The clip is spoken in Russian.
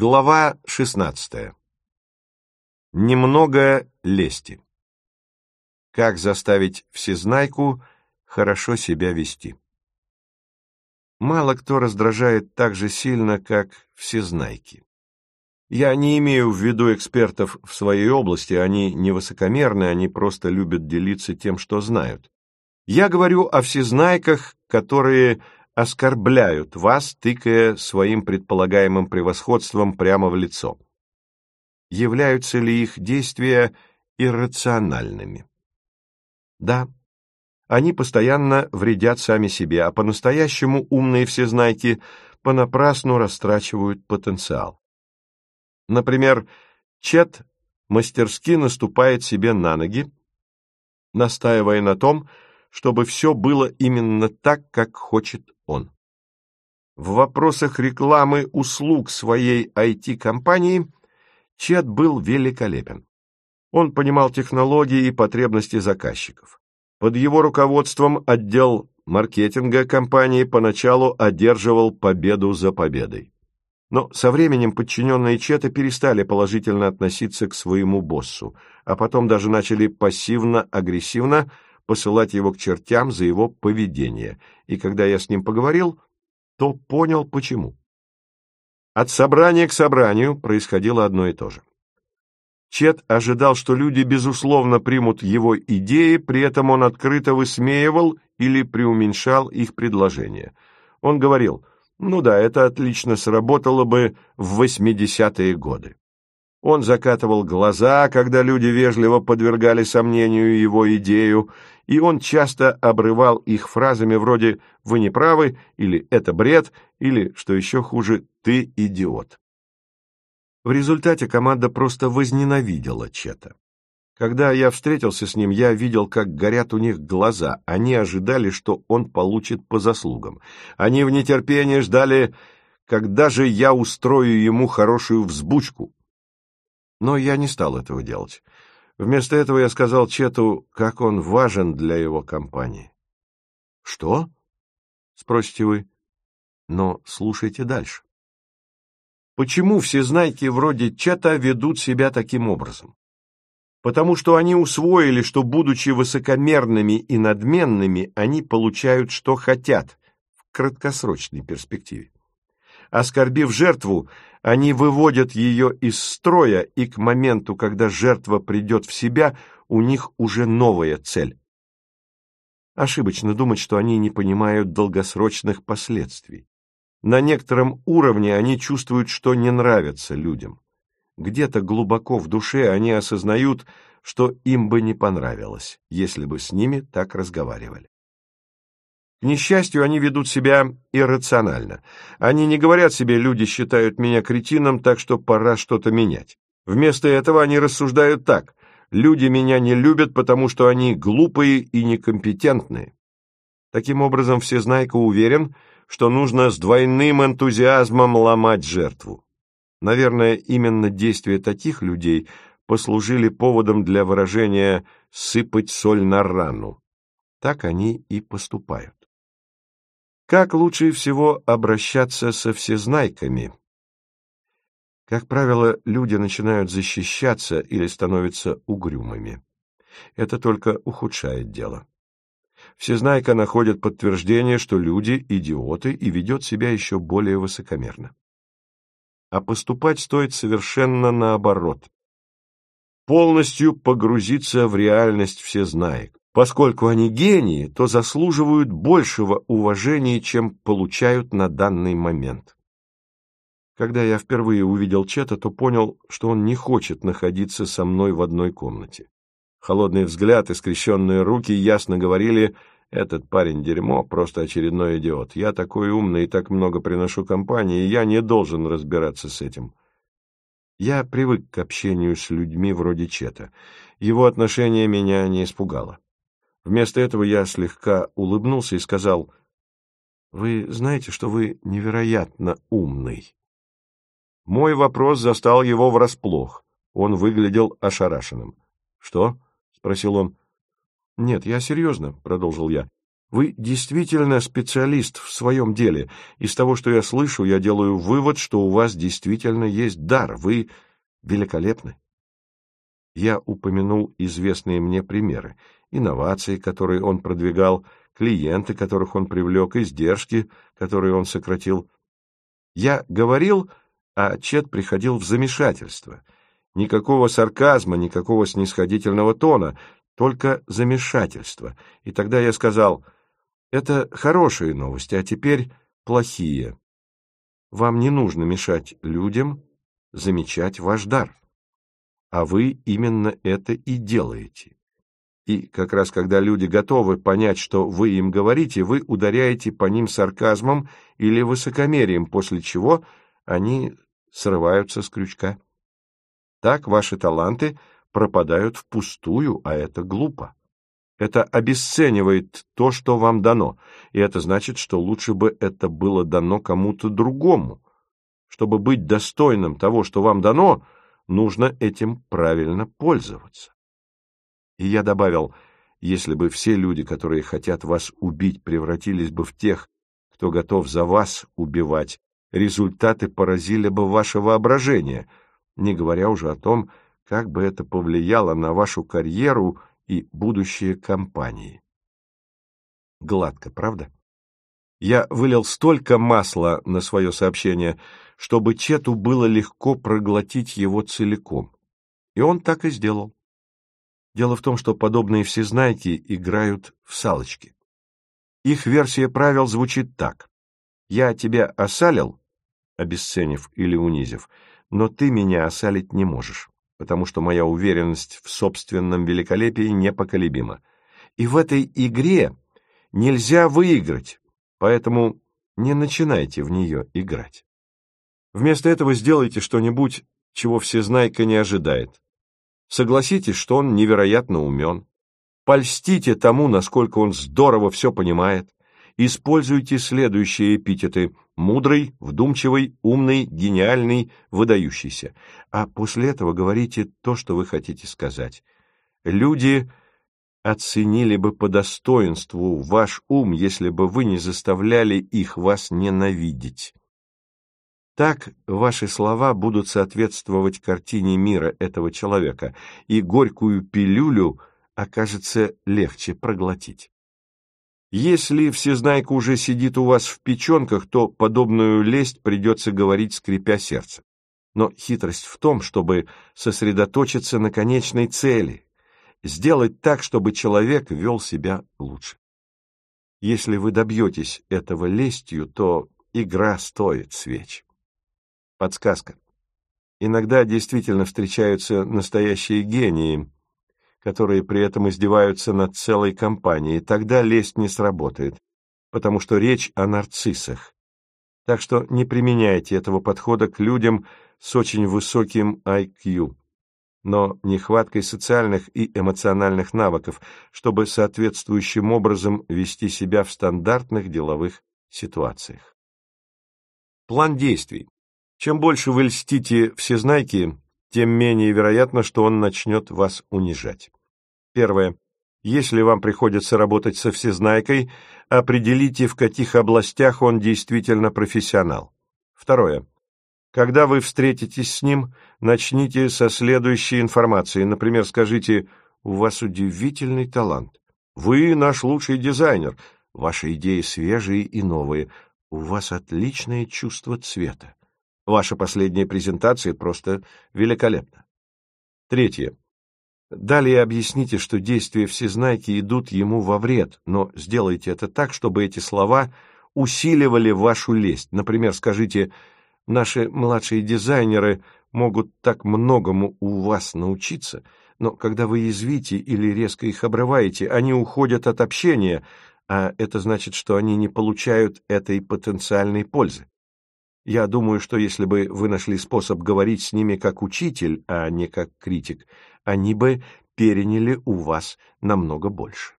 Глава 16. Немного лести. Как заставить всезнайку хорошо себя вести? Мало кто раздражает так же сильно, как всезнайки. Я не имею в виду экспертов в своей области, они не высокомерны, они просто любят делиться тем, что знают. Я говорю о всезнайках, которые оскорбляют вас, тыкая своим предполагаемым превосходством прямо в лицо. Являются ли их действия иррациональными? Да, они постоянно вредят сами себе, а по-настоящему умные всезнайки понапрасну растрачивают потенциал. Например, Чет мастерски наступает себе на ноги, настаивая на том, чтобы все было именно так, как хочет он. В вопросах рекламы услуг своей IT-компании Чет был великолепен. Он понимал технологии и потребности заказчиков. Под его руководством отдел маркетинга компании поначалу одерживал победу за победой. Но со временем подчиненные Чета перестали положительно относиться к своему боссу, а потом даже начали пассивно-агрессивно посылать его к чертям за его поведение, и когда я с ним поговорил, то понял, почему. От собрания к собранию происходило одно и то же. Чет ожидал, что люди, безусловно, примут его идеи, при этом он открыто высмеивал или преуменьшал их предложения. Он говорил, ну да, это отлично сработало бы в 80-е годы. Он закатывал глаза, когда люди вежливо подвергали сомнению его идею, и он часто обрывал их фразами вроде «вы не правы» или «это бред» или, что еще хуже, «ты идиот». В результате команда просто возненавидела Чета. Когда я встретился с ним, я видел, как горят у них глаза. Они ожидали, что он получит по заслугам. Они в нетерпении ждали, когда же я устрою ему хорошую взбучку, но я не стал этого делать. Вместо этого я сказал Чету, как он важен для его компании. «Что?» — спросите вы. Но слушайте дальше. Почему все знайки вроде Чета ведут себя таким образом? Потому что они усвоили, что, будучи высокомерными и надменными, они получают, что хотят в краткосрочной перспективе. Оскорбив жертву, они выводят ее из строя, и к моменту, когда жертва придет в себя, у них уже новая цель. Ошибочно думать, что они не понимают долгосрочных последствий. На некотором уровне они чувствуют, что не нравятся людям. Где-то глубоко в душе они осознают, что им бы не понравилось, если бы с ними так разговаривали. К несчастью, они ведут себя иррационально. Они не говорят себе «люди считают меня кретином, так что пора что-то менять». Вместо этого они рассуждают так «люди меня не любят, потому что они глупые и некомпетентные». Таким образом, Всезнайка уверен, что нужно с двойным энтузиазмом ломать жертву. Наверное, именно действия таких людей послужили поводом для выражения «сыпать соль на рану». Так они и поступают. Как лучше всего обращаться со всезнайками? Как правило, люди начинают защищаться или становятся угрюмыми. Это только ухудшает дело. Всезнайка находит подтверждение, что люди – идиоты и ведет себя еще более высокомерно. А поступать стоит совершенно наоборот. Полностью погрузиться в реальность всезнаек. Поскольку они гении, то заслуживают большего уважения, чем получают на данный момент. Когда я впервые увидел Чета, то понял, что он не хочет находиться со мной в одной комнате. Холодный взгляд и скрещенные руки ясно говорили, этот парень дерьмо, просто очередной идиот. Я такой умный и так много приношу компании, и я не должен разбираться с этим. Я привык к общению с людьми вроде Чета. Его отношение меня не испугало. Вместо этого я слегка улыбнулся и сказал, «Вы знаете, что вы невероятно умный». Мой вопрос застал его врасплох. Он выглядел ошарашенным. «Что?» — спросил он. «Нет, я серьезно», — продолжил я. Вы действительно специалист в своем деле. Из того, что я слышу, я делаю вывод, что у вас действительно есть дар. Вы великолепны. Я упомянул известные мне примеры. Инновации, которые он продвигал, клиенты, которых он привлек, издержки, которые он сократил. Я говорил, а Чет приходил в замешательство. Никакого сарказма, никакого снисходительного тона, только замешательство. И тогда я сказал, это хорошие новости, а теперь плохие. Вам не нужно мешать людям замечать ваш дар. А вы именно это и делаете. И как раз когда люди готовы понять, что вы им говорите, вы ударяете по ним сарказмом или высокомерием, после чего они срываются с крючка. Так ваши таланты пропадают впустую, а это глупо. Это обесценивает то, что вам дано, и это значит, что лучше бы это было дано кому-то другому. Чтобы быть достойным того, что вам дано, нужно этим правильно пользоваться. И я добавил, если бы все люди, которые хотят вас убить, превратились бы в тех, кто готов за вас убивать, результаты поразили бы ваше воображение, не говоря уже о том, как бы это повлияло на вашу карьеру и будущее компании. Гладко, правда? Я вылил столько масла на свое сообщение, чтобы Чету было легко проглотить его целиком. И он так и сделал. Дело в том, что подобные всезнайки играют в салочки. Их версия правил звучит так. «Я тебя осалил, обесценив или унизив, но ты меня осалить не можешь, потому что моя уверенность в собственном великолепии непоколебима. И в этой игре нельзя выиграть, поэтому не начинайте в нее играть. Вместо этого сделайте что-нибудь, чего всезнайка не ожидает. Согласитесь, что он невероятно умен. Польстите тому, насколько он здорово все понимает. Используйте следующие эпитеты – мудрый, вдумчивый, умный, гениальный, выдающийся. А после этого говорите то, что вы хотите сказать. Люди оценили бы по достоинству ваш ум, если бы вы не заставляли их вас ненавидеть. Так ваши слова будут соответствовать картине мира этого человека, и горькую пилюлю окажется легче проглотить. Если всезнайка уже сидит у вас в печенках, то подобную лесть придется говорить, скрипя сердце. Но хитрость в том, чтобы сосредоточиться на конечной цели, сделать так, чтобы человек вел себя лучше. Если вы добьетесь этого лестью, то игра стоит свеч. Подсказка. Иногда действительно встречаются настоящие гении, которые при этом издеваются над целой компанией. Тогда лесть не сработает, потому что речь о нарциссах. Так что не применяйте этого подхода к людям с очень высоким IQ, но нехваткой социальных и эмоциональных навыков, чтобы соответствующим образом вести себя в стандартных деловых ситуациях. План действий. Чем больше вы льстите всезнайке, тем менее вероятно, что он начнет вас унижать. Первое. Если вам приходится работать со всезнайкой, определите, в каких областях он действительно профессионал. Второе. Когда вы встретитесь с ним, начните со следующей информации. Например, скажите «У вас удивительный талант. Вы наш лучший дизайнер. Ваши идеи свежие и новые. У вас отличное чувство цвета. Ваша последняя презентация просто великолепна. Третье. Далее объясните, что действия всезнайки идут ему во вред, но сделайте это так, чтобы эти слова усиливали вашу лесть. Например, скажите «Наши младшие дизайнеры могут так многому у вас научиться, но когда вы язвите или резко их обрываете, они уходят от общения, а это значит, что они не получают этой потенциальной пользы. Я думаю, что если бы вы нашли способ говорить с ними как учитель, а не как критик, они бы переняли у вас намного больше.